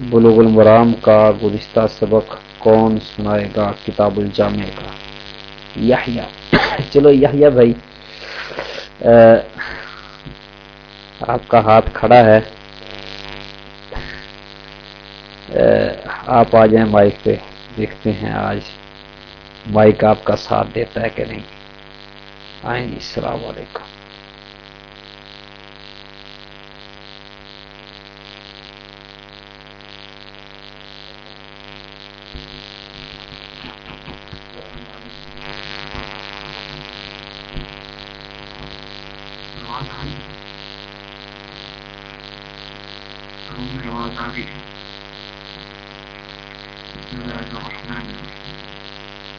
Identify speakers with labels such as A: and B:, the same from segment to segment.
A: بلوغ المرام کا گزشتہ سبق کون سنائے گا کتاب الجامع کا؟ یحییٰ۔ چلو یحییٰ بھائی آپ کا ہاتھ کھڑا ہے۔ آپ آ جائیں مائک پہ، دیکھتے ہیں آج مائک آپ کا ساتھ دیتا ہے کہ نہیں۔ آئیں جی، السلام علیکم۔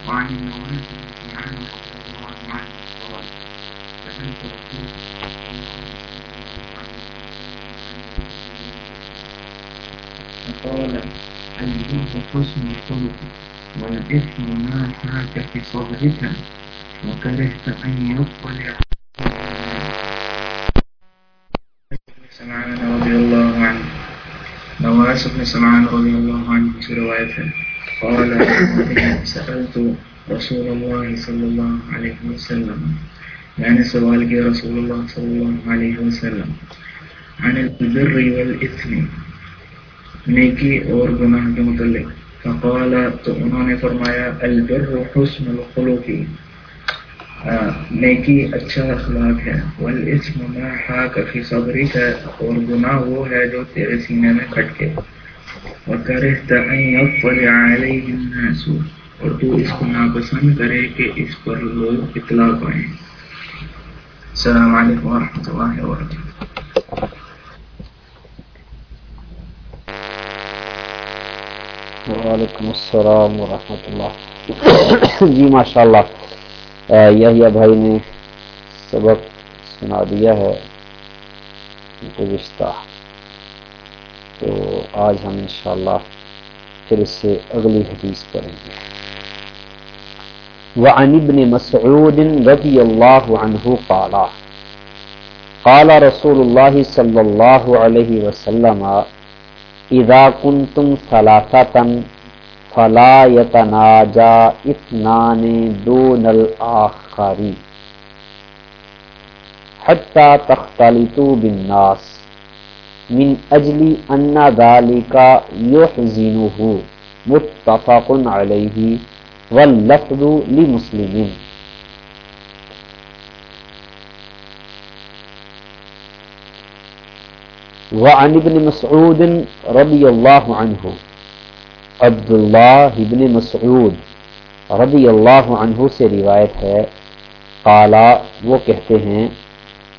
B: وعن المولد فقال الجود حسن الخلق والإثم ما فات في صغرك وكرهت أن يطلع سمعان رضي الله عنه نواس بن سمعان رضي الله عنه في روايته قال سألت رسول الله صلى الله عليه وسلم يعني سوال کے رسول اللہ صلی اللہ علیہ وسلم عن البر والإثم نیکی اور گناہ کے متعلق فقال تو انہوں نے فرمایا البر حسن الخلقی نیکی اچھا اخلاق ہے والاسم ما حاک فی صبری کا اور گناہ وہ ہے جو تیرے سینے میں کھٹ کے وکرہت ان یطلع علیہ الناس، اور تو اس کو ناپسند کرے کہ اس پر لوگ اطلاع پائیں۔ السلام علیکم ورحمۃ اللہ وبرکاتہ۔
A: وعلیکم السلام ورحمۃ اللہ۔ جی ماشاء اللہ یہ بھائی نے سبق سنا دیا ہے۔ گزشتہ تو آج ہم انشاءاللہ پھر اس سے اگلی حدیث پڑھیں گے۔ وعن ابن مسعود رضی اللہ عنہ قال قال رسول اللہ صلی اللہ علیہ وسلم اذا کنتم ثلاثتا فلا يتناجا اثنان دون الاخر حتى تختلطوا بالناس من اجل ان ذلك يحزنه متفق عليه واللفظ لمسلمين وعن ابن مسعود رضی اللہ عنہ، عبداللہ ابن مسعود رضی اللہ عنہ سے روایت ہے۔ قالا، وہ کہتے ہیں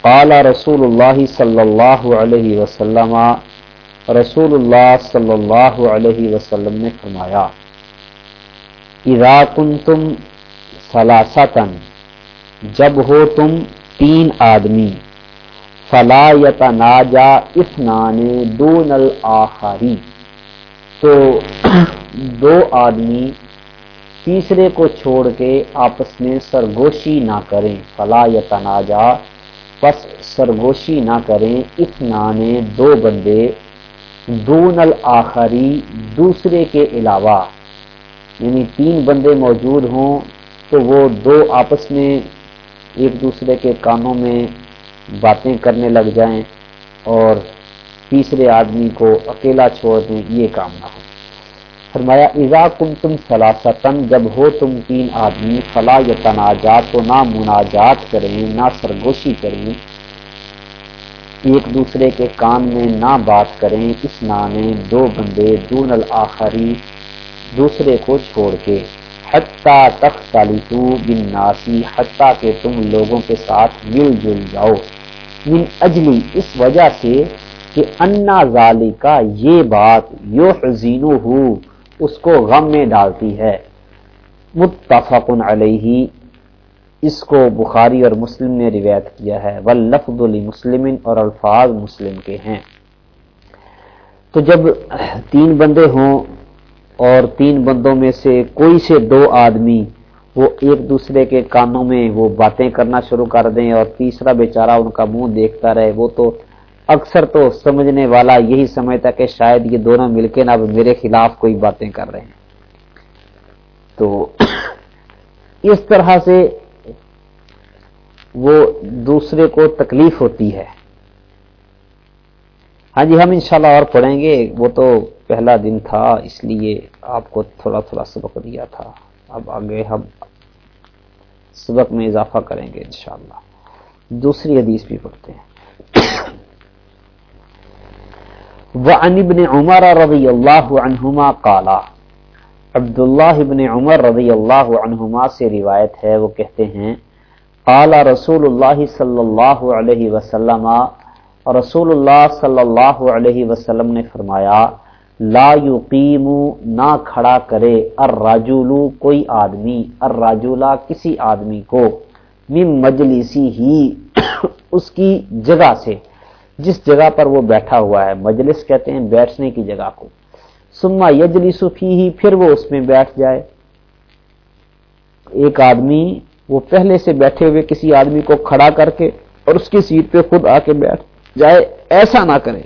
A: قالا رسول اللہ صلی اللہ علیہ وسلم، رسول اللہ صلی اللہ علیہ وسلم نے فرمایا، اذا کنتم سلاسطن جب ہو تم تین آدمی، فلا یتناجا اسنان دون الاخری تو دو آدمی تیسرے کو چھوڑ کے آپس میں سرگوشی نہ کریں، فلا یتناجا پس سرگوشی نہ کریں اسنان دو بندے، دون الاخری دوسرے کے علاوہ۔ یعنی تین بندے موجود ہوں، تو وہ دو آپس میں ایک دوسرے کے کانوں میں باتیں کرنے لگ جائیں اور تیسرے آدمی کو اکیلا چھوڑ دیں، یہ کام نہ ہو۔ فرمایا ایزا کم تم سلاستن جب ہو تم تین آدمی، فلا یا تناجات تو نہ مناجات کریں، نہ سرگوشی کریں، ایک دوسرے کے کان میں نہ بات کریں، اس نانے، دو بندے، دون الآخری دوسرے کو چھوڑ کے، حتیٰ تک تالیتو بن ناسی حتیٰ کہ تم لوگوں کے ساتھ مل جل جاؤ۔ من اجلی، اس وجہ سے کہ انا ظالی کا یہ بات یو حزینو ہو اس کو غم میں ڈالتی ہے۔ متفق علیہ، اس کو بخاری اور مسلم نے روایت کیا ہے۔ واللفظ لمسلم اور الفاظ مسلم کے ہیں۔ تو جب تین بندے ہوں اور تین بندوں میں سے کوئی سے دو آدمی وہ ایک دوسرے کے کانوں میں وہ باتیں کرنا شروع کر دیں اور تیسرا بیچارہ ان کا منہ دیکھتا رہے، وہ تو اکثر تو سمجھنے والا یہی سمجھتا کہ شاید یہ دونوں مل کے نا اب میرے خلاف کوئی باتیں کر رہے ہیں۔ تو اس طرح سے وہ دوسرے کو تکلیف ہوتی ہے۔ ہاں جی ہم انشاءاللہ اور پڑھیں گے۔ وہ تو پہلا دن تھا، اس لیے آپ کو تھوڑا تھوڑا سبق دیا تھا۔ اب آگے ہم سبق میں اضافہ کریں گے انشاءاللہ۔ دوسری حدیث بھی پڑھتے ہیں۔ وعن ابن عمر رضی اللہ عنہما قالا، عبداللہ ابن عمر رضی اللہ عنہما سے روایت ہے، وہ کہتے ہیں، قال رسول اللہ صلی اللہ علیہ وسلم رسول اللہ صلی اللہ علیہ وسلم نے فرمایا، لا یقیم، نہ کھڑا کرے، الرجل، کوئی آدمی الرجلا کسی آدمی کو، من مجلسی ہی، اس کی جگہ سے۔ جس جگہ پر وہ بیٹھا ہوا ہے، مجلس کہتے ہیں بیٹھنے کی جگہ کو۔ سما یجلی سفی ہی پھر وہ اس میں بیٹھ جائے۔ ایک آدمی وہ پہلے سے بیٹھے ہوئے کسی آدمی کو کھڑا کر کے اور اس کی سیٹ پہ خود آ کے بیٹھ جائے۔ ایسا نہ کرے۔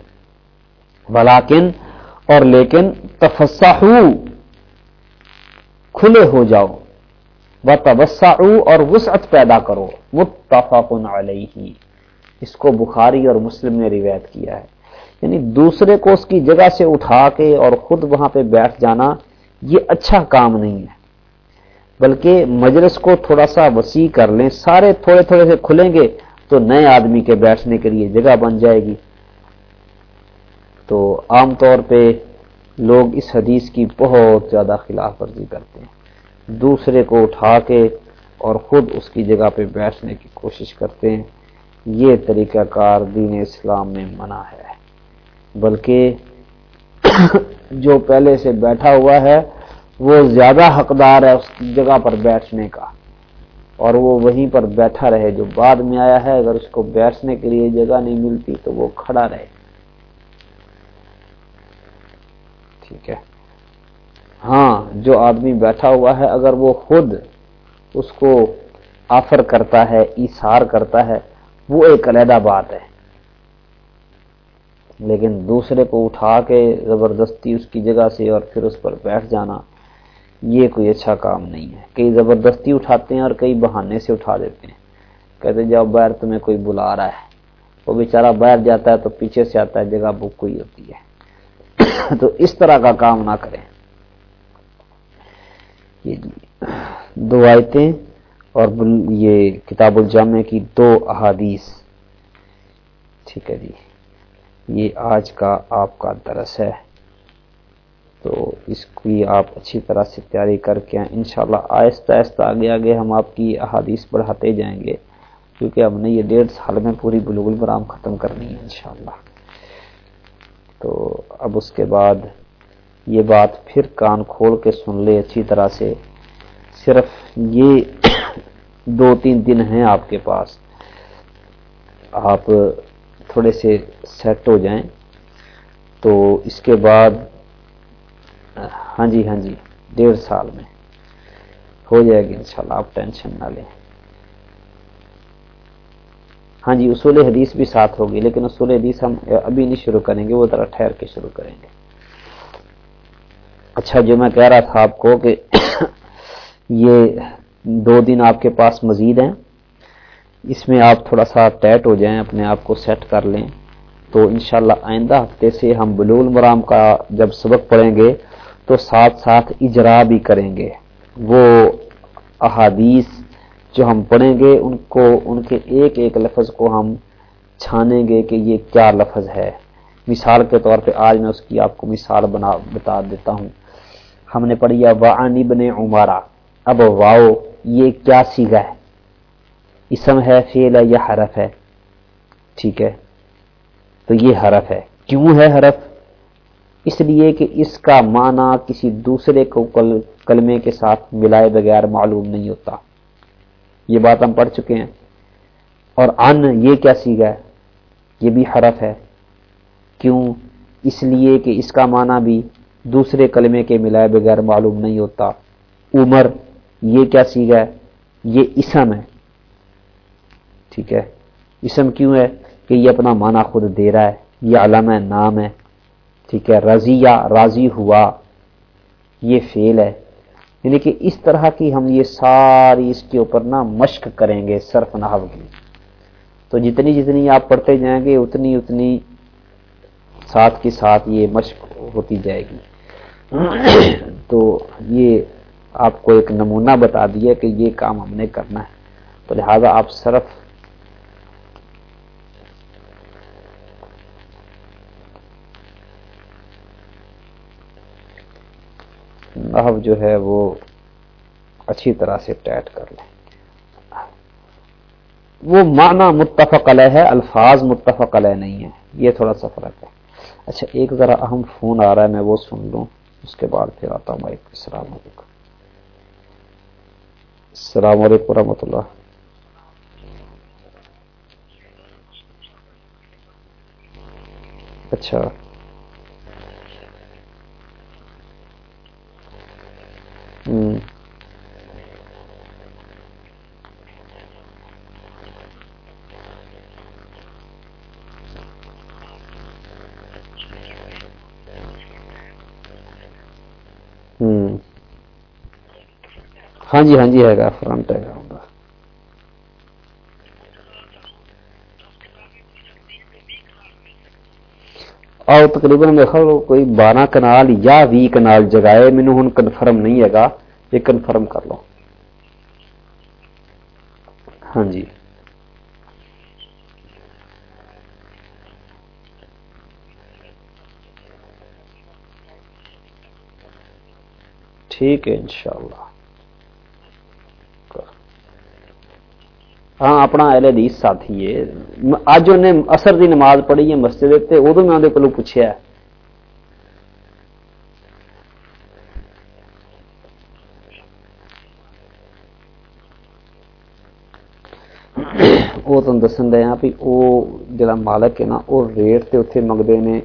A: بلاکن اور لیکن تفسا کھلے ہو جاؤ۔ وہ تبسا اور وسعت پیدا کرو۔ متفق علیہ۔ اس کو بخاری اور مسلم نے روایت کیا ہے۔ یعنی دوسرے کو اس کی جگہ سے اٹھا کے اور خود وہاں پہ بیٹھ جانا، یہ اچھا کام نہیں ہے۔ بلکہ مجلس کو تھوڑا سا وسیع کر لیں، سارے تھوڑے تھوڑے سے کھلیں گے تو نئے آدمی کے بیٹھنے کے لیے جگہ بن جائے گی۔ تو عام طور پہ لوگ اس حدیث کی بہت زیادہ خلاف ورزی کرتے ہیں۔ دوسرے کو اٹھا کے اور خود اس کی جگہ پہ بیٹھنے کی کوشش کرتے ہیں۔ یہ طریقہ کار دین اسلام میں منع ہے۔ بلکہ جو پہلے سے بیٹھا ہوا ہے، وہ زیادہ حقدار ہے اس جگہ پر بیٹھنے کا۔ اور وہ وہیں پر بیٹھا رہے۔ جو بعد میں آیا ہے، اگر اس کو بیٹھنے کے لیے جگہ نہیں ملتی تو وہ کھڑا رہے۔ ٹھیک ہے۔ ہاں جو آدمی بیٹھا ہوا ہے، اگر وہ خود اس کو آفر کرتا ہے ایسار کرتا ہے وہ ایک علیحدہ بات ہے۔ لیکن دوسرے کو اٹھا کے زبردستی اس کی جگہ سے اور پھر اس پر بیٹھ جانا، یہ کوئی اچھا کام نہیں ہے۔ کئی زبردستی اٹھاتے ہیں اور کئی بہانے سے اٹھا دیتے ہیں۔ کہتے جاؤ باہر تمہیں کوئی بلا رہا ہے۔ وہ بیچارہ باہر جاتا ہے تو پیچھے سے آتا ہے، جگہ بک کوئی ہوتی ہے۔ تو اس طرح کا کام نہ کریں۔ دو آیتیں اور یہ کتاب الجامع کی دو احادیث۔ ٹھیک ہے جی۔ یہ آج کا آپ کا درس ہے۔ تو اس کی آپ اچھی طرح سے تیاری کر کے انشاءاللہ آہستہ آہستہ آگے آگے ہم آپ کی احادیث بڑھاتے جائیں گے۔ کیونکہ ہم نے یہ ڈیڑھ سال میں پوری بلوغ برام ختم کرنی ہے انشاءاللہ۔ تو اب اس کے بعد یہ بات پھر کان کھول کے سن لے، اچھی طرح سے۔ صرف یہ دو تین دن ہیں آپ کے پاس۔ آپ تھوڑے سے سیٹ ہو جائیں۔ تو اس کے بعد ہاں جی ہاں جی ڈیڑھ سال میں۔ ہو جائے گی انشاءاللہ، آپ ٹینشن نہ لیں۔ ہاں جی اصول حدیث بھی ساتھ ہوگی، لیکن اصول حدیث ہم ابھی نہیں شروع کریں گے، وہ ذرا ٹھہر کے شروع کریں گے۔ اچھا جو میں کہہ رہا تھا آپ کو کہ یہ دو دن آپ کے پاس مزید ہیں۔ اس میں آپ تھوڑا سا ٹیٹ ہو جائیں، اپنے آپ کو سیٹ کر لیں۔ تو انشاءاللہ آئندہ ہفتے سے ہم بلول مرام کا جب سبق پڑھیں گے، تو ساتھ ساتھ اجرا بھی کریں گے۔ وہ احادیث جو ہم پڑھیں گے، ان کو، ان کے ایک ایک لفظ کو ہم چھانیں گے کہ یہ کیا لفظ ہے۔ مثال کے طور پہ آج میں اس کی آپ کو مثال بنا، بتا دیتا ہوں۔ ہم نے پڑھی وعنی بن عمارہ اب واؤ، یہ کیا سیگا ہے؟ اسم ہے فیل ہے یا حرف ہے۔ ٹھیک ہے۔ تو یہ حرف ہے۔ کیوں ہے حرف؟ اس لیے کہ اس کا معنی کسی دوسرے کو کلمے کے ساتھ ملائے بغیر معلوم نہیں ہوتا۔ یہ بات ہم پڑھ چکے ہیں۔ اور ان، یہ کیا سیگا ہے؟ یہ بھی حرف ہے۔ کیوں؟ اس لیے کہ اس کا معنی بھی دوسرے کلمے کے ملائے بغیر معلوم نہیں ہوتا۔ عمر یہ کیا سیگا ہے؟ یہ اسم ہے۔ ٹھیک ہے؟ اسم کیوں ہے؟ کہ یہ اپنا معنی خود دے رہا ہے۔ یہ علم ہے نام ہے۔ ٹھیک ہے؟ رضیہ راضی ہوا۔ یہ فیل ہے۔ یعنی کہ اس طرح کی ہم یہ ساری اس کے اوپر نا مشق کریں گے صرف نحو کی۔ تو جتنی جتنی آپ پڑھتے جائیں گے، اتنی اتنی ساتھ کے ساتھ یہ مشق ہوتی جائے گی۔ تو یہ آپ کو ایک نمونہ بتا دیا کہ یہ کام ہم نے کرنا ہے۔ تو لہذا آپ صرف نحو جو ہے وہ اچھی طرح سے ٹیٹ کر لیں۔ وہ معنی متفق علیہ ہے، الفاظ متفق علیہ نہیں ہے یہ تھوڑا سا فرق ہے۔ اچھا ایک ذرا اہم فون آ رہا ہے، میں وہ سن لوں، اس کے بعد پھر آتا ہوں السلام۔ علیکم السلام علیکم ورحمۃ اللہ۔ اچھا۔ ہوں ہاں جی ہاں جی ہے گا فرنٹ ہے گا۔ اور تقریباً میرے خیال کوئی بارہ کنال یا بھی کنال جگائے مینو ہوں کنفرم نہیں ہے گا، یہ کنفرم کر لو۔ ہاں جی۔ ٹھیک ہے، انشاءاللہ۔ ہاں اپنا اہل حدیث ساتھی ہے اج انہیں اثر دی نماز پڑھی ہے مسجد تے ادو میں اندر کولو پوچھیا ہے وہ تم دسن دے ہیں بھی وہ جڑا مالک ہے نا وہ ریٹ تے اتنے منگتے ہیں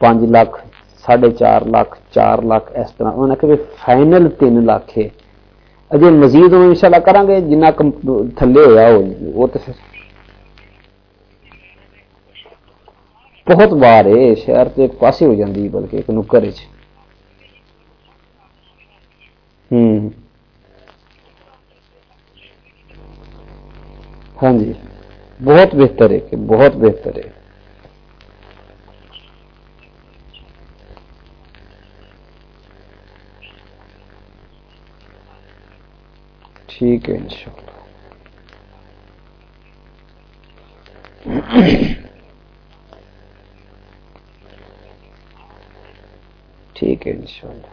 A: پانچ لاکھ ساڑھے چار لاکھ چار لاکھ اس طرح انہوں نے کہ فائنل تین لاکھ ہے اجے مزید ان شاء اللہ کریں گے جنہ تھلے ہوا وہ تو بہت بار ہے شہر تو ایک پاسے ہو جاتی بلکہ ایک نکر ہوں ہاں جی بہت بہتر ہے کہ بہت بہتر ہے ٹھیک ہے انشاءاللہ